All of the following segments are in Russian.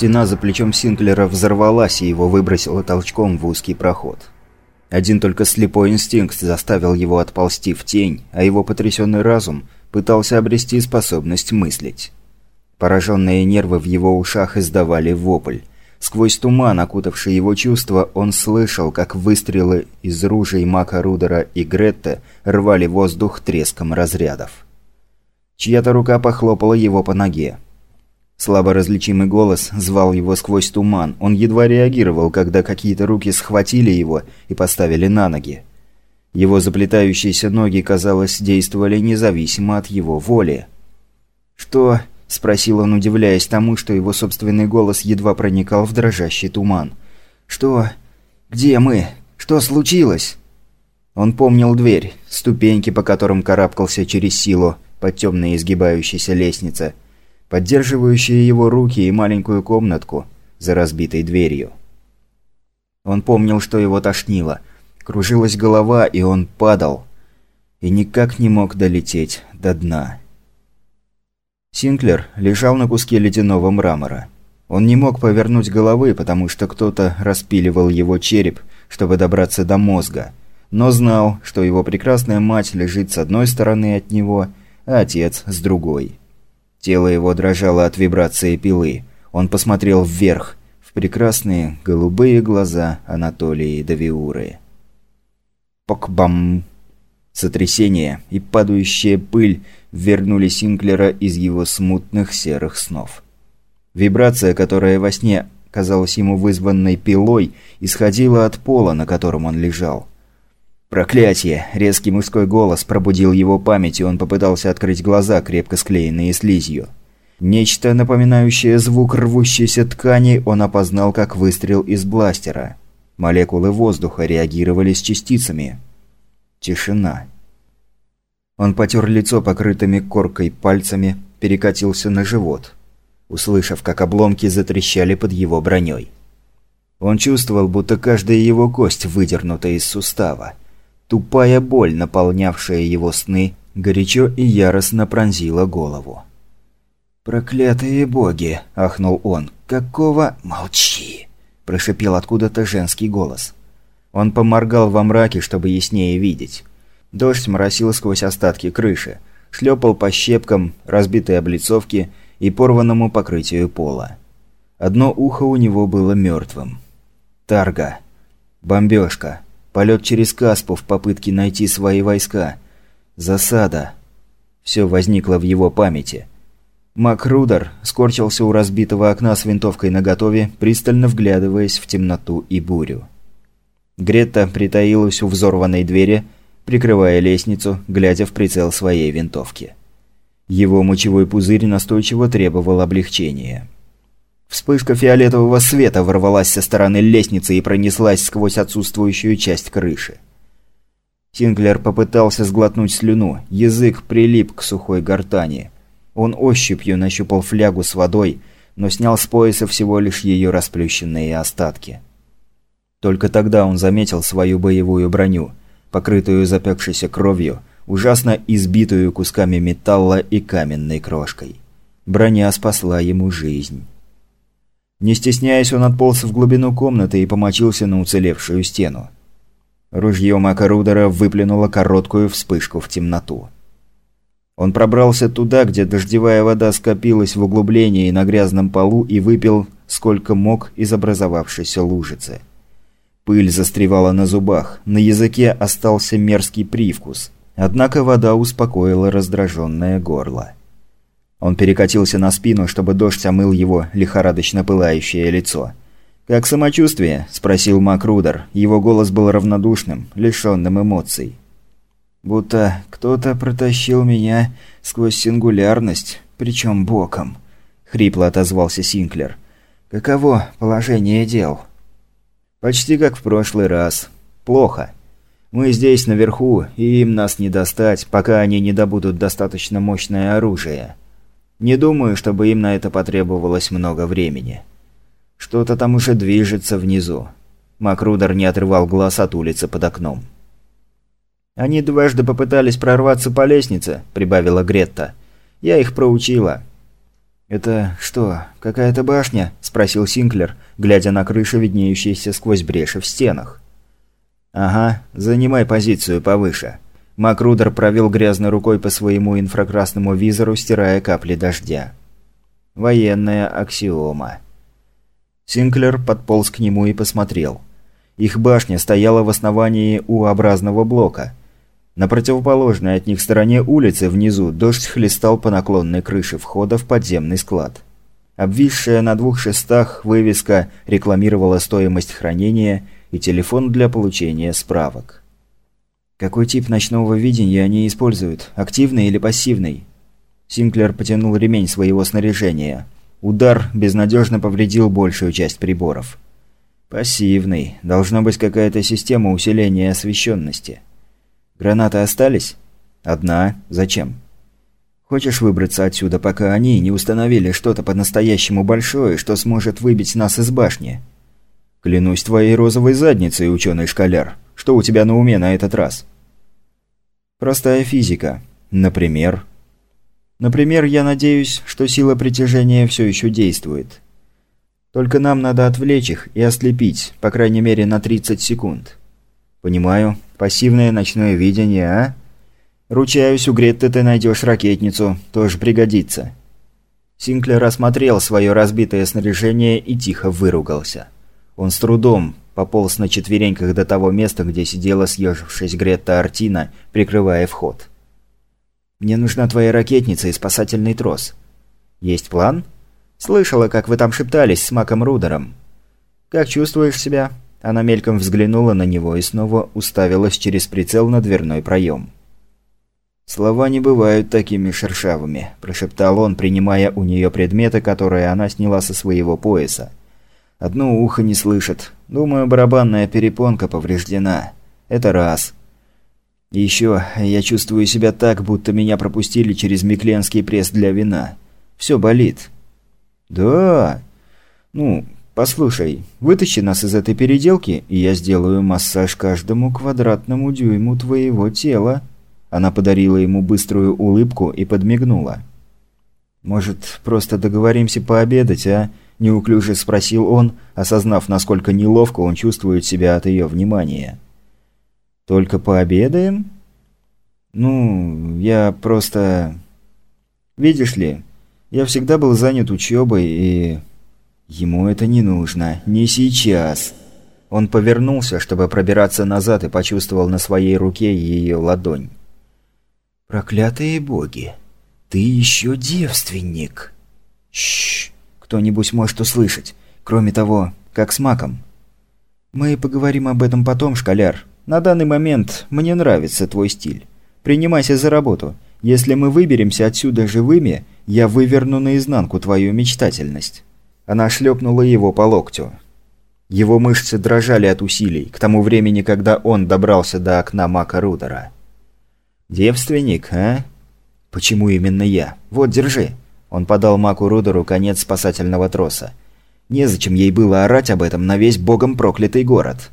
Стена за плечом Синклера взорвалась и его выбросило толчком в узкий проход. Один только слепой инстинкт заставил его отползти в тень, а его потрясенный разум пытался обрести способность мыслить. Пораженные нервы в его ушах издавали вопль. Сквозь туман, окутавший его чувства, он слышал, как выстрелы из ружей Мака Рудера и Гретта рвали воздух треском разрядов. Чья-то рука похлопала его по ноге. Слабо различимый голос звал его сквозь туман. Он едва реагировал, когда какие-то руки схватили его и поставили на ноги. Его заплетающиеся ноги, казалось, действовали независимо от его воли. «Что?» – спросил он, удивляясь тому, что его собственный голос едва проникал в дрожащий туман. «Что? Где мы? Что случилось?» Он помнил дверь, ступеньки, по которым карабкался через силу, под темной изгибающейся лестнице – поддерживающие его руки и маленькую комнатку за разбитой дверью. Он помнил, что его тошнило, кружилась голова, и он падал, и никак не мог долететь до дна. Синклер лежал на куске ледяного мрамора. Он не мог повернуть головы, потому что кто-то распиливал его череп, чтобы добраться до мозга, но знал, что его прекрасная мать лежит с одной стороны от него, а отец с другой. Тело его дрожало от вибрации пилы. Он посмотрел вверх, в прекрасные голубые глаза Анатолии Давиуры. Покбам! Сотрясение и падающая пыль вернули Синклера из его смутных серых снов. Вибрация, которая во сне казалась ему вызванной пилой, исходила от пола, на котором он лежал. Проклятие! Резкий мужской голос пробудил его память, и он попытался открыть глаза, крепко склеенные слизью. Нечто, напоминающее звук рвущейся ткани, он опознал как выстрел из бластера. Молекулы воздуха реагировали с частицами. Тишина. Он потер лицо покрытыми коркой пальцами, перекатился на живот, услышав, как обломки затрещали под его броней. Он чувствовал, будто каждая его кость выдернута из сустава. Тупая боль, наполнявшая его сны, горячо и яростно пронзила голову. «Проклятые боги!» – ахнул он. «Какого...» «Молчи!» – прошипел откуда-то женский голос. Он поморгал во мраке, чтобы яснее видеть. Дождь моросил сквозь остатки крыши, шлепал по щепкам, разбитой облицовке и порванному покрытию пола. Одно ухо у него было мертвым. Тарга. Бомбежка. Полет через Каспу в попытке найти свои войска. Засада. Все возникло в его памяти. Макрудер скорчился у разбитого окна с винтовкой наготове, пристально вглядываясь в темноту и бурю. Гретта притаилась у взорванной двери, прикрывая лестницу, глядя в прицел своей винтовки. Его мочевой пузырь настойчиво требовал облегчения. Вспышка фиолетового света ворвалась со стороны лестницы и пронеслась сквозь отсутствующую часть крыши. Синглер попытался сглотнуть слюну, язык прилип к сухой гортани. Он ощупью нащупал флягу с водой, но снял с пояса всего лишь ее расплющенные остатки. Только тогда он заметил свою боевую броню, покрытую запекшейся кровью, ужасно избитую кусками металла и каменной крошкой. Броня спасла ему жизнь. Не стесняясь, он отполз в глубину комнаты и помочился на уцелевшую стену. Ружье Макарудера выплюнуло короткую вспышку в темноту. Он пробрался туда, где дождевая вода скопилась в углублении на грязном полу и выпил сколько мог из образовавшейся лужицы. Пыль застревала на зубах, на языке остался мерзкий привкус, однако вода успокоила раздраженное горло. Он перекатился на спину, чтобы дождь омыл его лихорадочно пылающее лицо. «Как самочувствие?» – спросил Макрудер. Его голос был равнодушным, лишенным эмоций. «Будто кто-то протащил меня сквозь сингулярность, причем боком», – хрипло отозвался Синклер. «Каково положение дел?» «Почти как в прошлый раз. Плохо. Мы здесь наверху, и им нас не достать, пока они не добудут достаточно мощное оружие». Не думаю, чтобы им на это потребовалось много времени. Что-то там уже движется внизу. Макрудер не отрывал глаз от улицы под окном. «Они дважды попытались прорваться по лестнице», – прибавила Гретта. «Я их проучила». «Это что, какая-то башня?» – спросил Синклер, глядя на крышу, виднеющуюся сквозь бреши в стенах. «Ага, занимай позицию повыше». Макрудер провел грязной рукой по своему инфракрасному визору, стирая капли дождя. Военная аксиома. Синклер подполз к нему и посмотрел. Их башня стояла в основании U-образного блока. На противоположной от них стороне улицы внизу дождь хлестал по наклонной крыше входа в подземный склад. Обвисшая на двух шестах вывеска рекламировала стоимость хранения и телефон для получения справок. Какой тип ночного видения они используют? Активный или пассивный? Синклер потянул ремень своего снаряжения. Удар безнадежно повредил большую часть приборов. Пассивный. Должна быть какая-то система усиления освещенности. Гранаты остались? Одна. Зачем? Хочешь выбраться отсюда, пока они не установили что-то по-настоящему большое, что сможет выбить нас из башни? Клянусь твоей розовой задницей, ученый-школяр. Что у тебя на уме на этот раз? Простая физика. Например? Например, я надеюсь, что сила притяжения все еще действует. Только нам надо отвлечь их и ослепить, по крайней мере на 30 секунд. Понимаю. Пассивное ночное видение, а? Ручаюсь, у Гретты ты найдешь ракетницу. Тоже пригодится. Синклер осмотрел свое разбитое снаряжение и тихо выругался. Он с трудом пополз на четвереньках до того места, где сидела съежившись Гретта Артина, прикрывая вход. «Мне нужна твоя ракетница и спасательный трос». «Есть план?» «Слышала, как вы там шептались с Маком Рудером». «Как чувствуешь себя?» Она мельком взглянула на него и снова уставилась через прицел на дверной проем. «Слова не бывают такими шершавыми», – прошептал он, принимая у нее предметы, которые она сняла со своего пояса. Одно ухо не слышит. Думаю, барабанная перепонка повреждена. Это раз. Еще я чувствую себя так, будто меня пропустили через Микленский пресс для вина. Все болит. Да. Ну, послушай, вытащи нас из этой переделки, и я сделаю массаж каждому квадратному дюйму твоего тела. Она подарила ему быструю улыбку и подмигнула. Может, просто договоримся пообедать, а? Неуклюже спросил он, осознав, насколько неловко он чувствует себя от ее внимания. «Только пообедаем?» «Ну, я просто...» «Видишь ли, я всегда был занят учебой, и...» «Ему это не нужно. Не сейчас». Он повернулся, чтобы пробираться назад, и почувствовал на своей руке ее ладонь. «Проклятые боги! Ты еще девственник!» «Шшш!» Кто-нибудь может услышать. Кроме того, как с маком. Мы поговорим об этом потом, школяр. На данный момент мне нравится твой стиль. Принимайся за работу. Если мы выберемся отсюда живыми, я выверну наизнанку твою мечтательность». Она шлепнула его по локтю. Его мышцы дрожали от усилий, к тому времени, когда он добрался до окна Мака Рудера. «Девственник, а? Почему именно я? Вот, держи». Он подал Маку Рудеру конец спасательного троса. Незачем ей было орать об этом на весь богом проклятый город.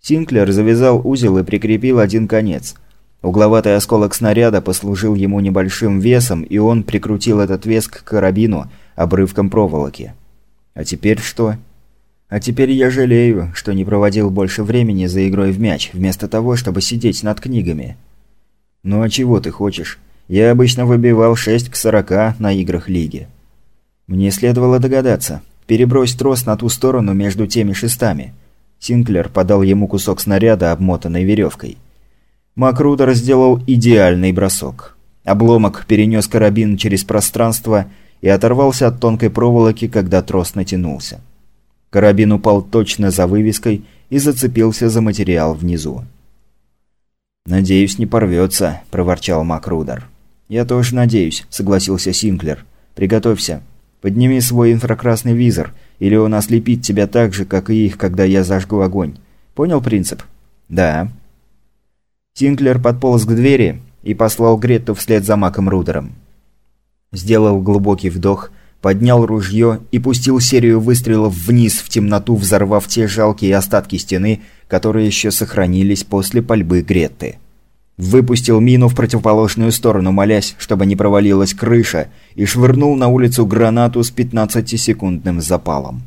Синклер завязал узел и прикрепил один конец. Угловатый осколок снаряда послужил ему небольшим весом, и он прикрутил этот вес к карабину обрывком проволоки. А теперь что? А теперь я жалею, что не проводил больше времени за игрой в мяч, вместо того, чтобы сидеть над книгами. Ну а чего ты хочешь? Я обычно выбивал 6 к 40 на играх лиги. Мне следовало догадаться. Перебрось трос на ту сторону между теми шестами. Синклер подал ему кусок снаряда, обмотанной веревкой. Макрудер сделал идеальный бросок. Обломок перенес карабин через пространство и оторвался от тонкой проволоки, когда трос натянулся. Карабин упал точно за вывеской и зацепился за материал внизу. «Надеюсь, не порвется», – проворчал Макрудер. «Я тоже надеюсь», – согласился Синклер. «Приготовься. Подними свой инфракрасный визор, или он ослепит тебя так же, как и их, когда я зажгу огонь. Понял принцип?» «Да». Синклер подполз к двери и послал Гретту вслед за Маком Рудером. Сделал глубокий вдох, поднял ружье и пустил серию выстрелов вниз в темноту, взорвав те жалкие остатки стены, которые еще сохранились после пальбы Гретты. Выпустил мину в противоположную сторону, молясь, чтобы не провалилась крыша, и швырнул на улицу гранату с 15-секундным запалом.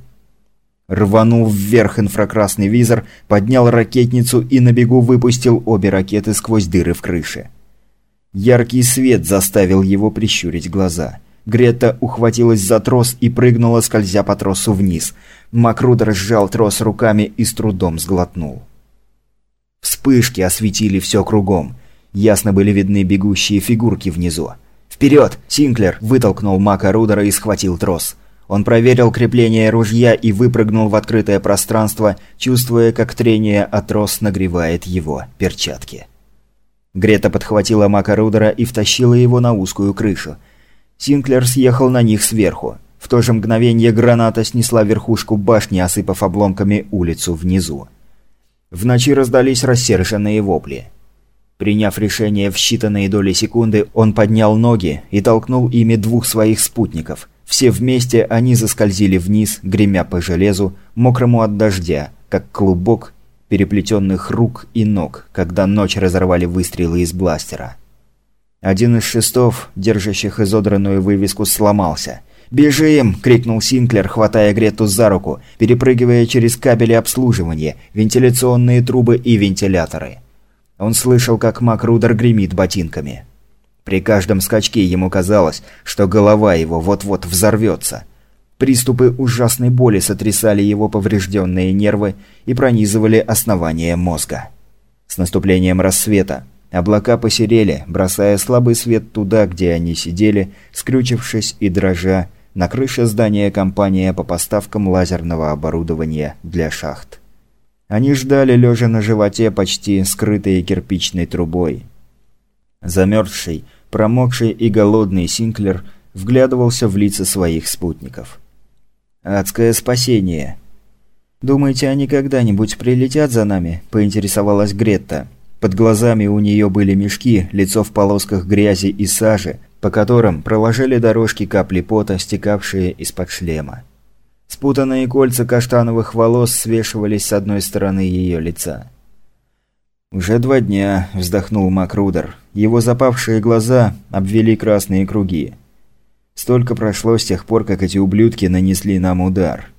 Рванул вверх инфракрасный визор, поднял ракетницу и на бегу выпустил обе ракеты сквозь дыры в крыше. Яркий свет заставил его прищурить глаза. Грета ухватилась за трос и прыгнула, скользя по тросу вниз. Макрудер сжал трос руками и с трудом сглотнул. Вспышки осветили все кругом. Ясно были видны бегущие фигурки внизу. «Вперед!» – Синклер вытолкнул Мака Рудера и схватил трос. Он проверил крепление ружья и выпрыгнул в открытое пространство, чувствуя, как трение от трос нагревает его перчатки. Грета подхватила Мака Рудера и втащила его на узкую крышу. Синклер съехал на них сверху. В то же мгновение граната снесла верхушку башни, осыпав обломками улицу внизу. В ночи раздались рассерженные вопли. Приняв решение в считанные доли секунды, он поднял ноги и толкнул ими двух своих спутников. Все вместе они заскользили вниз, гремя по железу, мокрому от дождя, как клубок переплетенных рук и ног, когда ночь разорвали выстрелы из бластера. Один из шестов, держащих изодранную вывеску, сломался. «Бежим!» – крикнул Синклер, хватая Грету за руку, перепрыгивая через кабели обслуживания, вентиляционные трубы и вентиляторы. Он слышал, как Макрудер гремит ботинками. При каждом скачке ему казалось, что голова его вот-вот взорвется. Приступы ужасной боли сотрясали его поврежденные нервы и пронизывали основание мозга. С наступлением рассвета облака посерели, бросая слабый свет туда, где они сидели, скрючившись и дрожа, на крыше здания компания по поставкам лазерного оборудования для шахт. Они ждали, лежа на животе, почти скрытые кирпичной трубой. Замерзший, промокший и голодный Синклер вглядывался в лица своих спутников. «Адское спасение!» «Думаете, они когда-нибудь прилетят за нами?» – поинтересовалась Гретта. Под глазами у нее были мешки, лицо в полосках грязи и сажи, по которым проложили дорожки капли пота, стекавшие из-под шлема. Спутанные кольца каштановых волос свешивались с одной стороны ее лица. «Уже два дня», – вздохнул Макрудер. Его запавшие глаза обвели красные круги. «Столько прошло с тех пор, как эти ублюдки нанесли нам удар».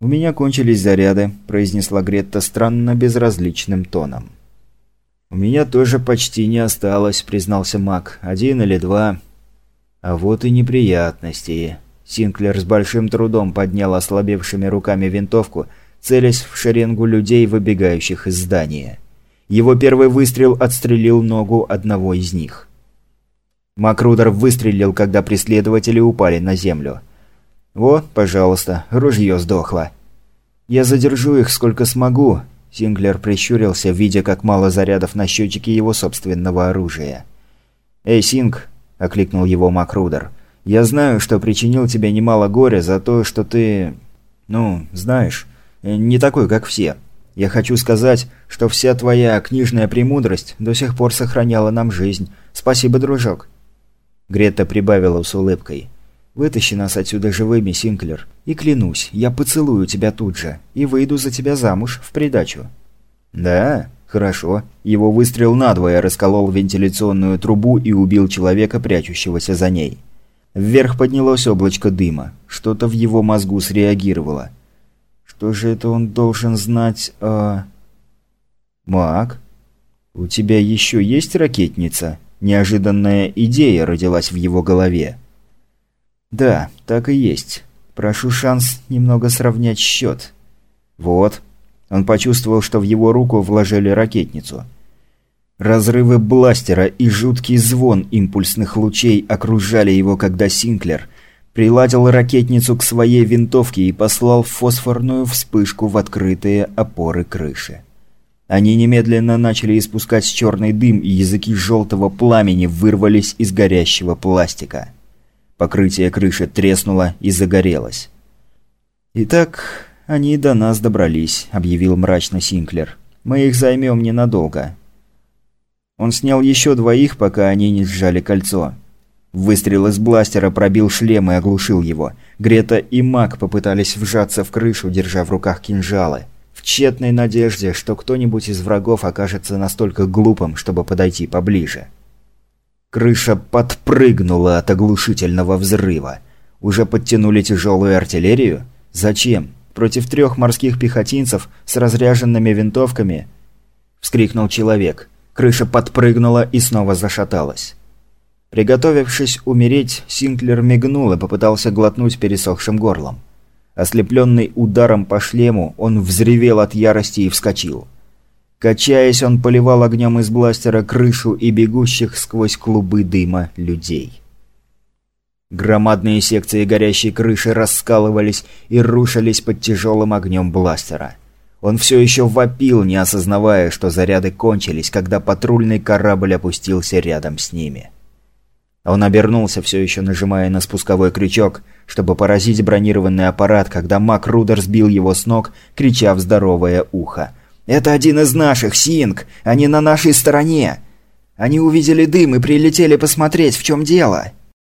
«У меня кончились заряды», – произнесла Гретта странно безразличным тоном. «У меня тоже почти не осталось», – признался Мак. «Один или два». «А вот и неприятности». Синклер с большим трудом поднял ослабевшими руками винтовку, целясь в шеренгу людей, выбегающих из здания. Его первый выстрел отстрелил ногу одного из них. Макрудер выстрелил, когда преследователи упали на землю. «Вот, пожалуйста, ружье сдохло». «Я задержу их сколько смогу», Синглер прищурился, видя, как мало зарядов на счетчике его собственного оружия. «Эй, Синг!» – окликнул его Макрудер. «Я знаю, что причинил тебе немало горя за то, что ты... Ну, знаешь, не такой, как все. Я хочу сказать, что вся твоя книжная премудрость до сих пор сохраняла нам жизнь. Спасибо, дружок». Грета прибавила с улыбкой. «Вытащи нас отсюда живыми, Синклер, и клянусь, я поцелую тебя тут же и выйду за тебя замуж в придачу». «Да? Хорошо». Его выстрел надвое расколол вентиляционную трубу и убил человека, прячущегося за ней. Вверх поднялось облачко дыма. Что-то в его мозгу среагировало. Что же это он должен знать о... «Мак, у тебя еще есть ракетница?» Неожиданная идея родилась в его голове. «Да, так и есть. Прошу шанс немного сравнять счет». «Вот». Он почувствовал, что в его руку вложили ракетницу. Разрывы бластера и жуткий звон импульсных лучей окружали его, когда Синклер приладил ракетницу к своей винтовке и послал фосфорную вспышку в открытые опоры крыши. Они немедленно начали испускать черный дым, и языки желтого пламени вырвались из горящего пластика. Покрытие крыши треснуло и загорелось. «Итак, они до нас добрались», — объявил мрачно Синклер. «Мы их займем ненадолго». Он снял еще двоих, пока они не сжали кольцо. Выстрел из бластера пробил шлем и оглушил его. Грета и Мак попытались вжаться в крышу, держа в руках кинжалы. тщетной надежде, что кто-нибудь из врагов окажется настолько глупым, чтобы подойти поближе. Крыша подпрыгнула от оглушительного взрыва. Уже подтянули тяжелую артиллерию? Зачем? Против трех морских пехотинцев с разряженными винтовками? Вскрикнул человек. Крыша подпрыгнула и снова зашаталась. Приготовившись умереть, Синклер мигнул и попытался глотнуть пересохшим горлом. Ослепленный ударом по шлему, он взревел от ярости и вскочил. Качаясь, он поливал огнем из бластера крышу и бегущих сквозь клубы дыма людей. Громадные секции горящей крыши раскалывались и рушились под тяжелым огнем бластера. Он все еще вопил, не осознавая, что заряды кончились, когда патрульный корабль опустился рядом с ними. Он обернулся, все еще нажимая на спусковой крючок, чтобы поразить бронированный аппарат, когда Мак Рудер сбил его с ног, крича в здоровое ухо. «Это один из наших, Синг! Они на нашей стороне! Они увидели дым и прилетели посмотреть, в чем дело!»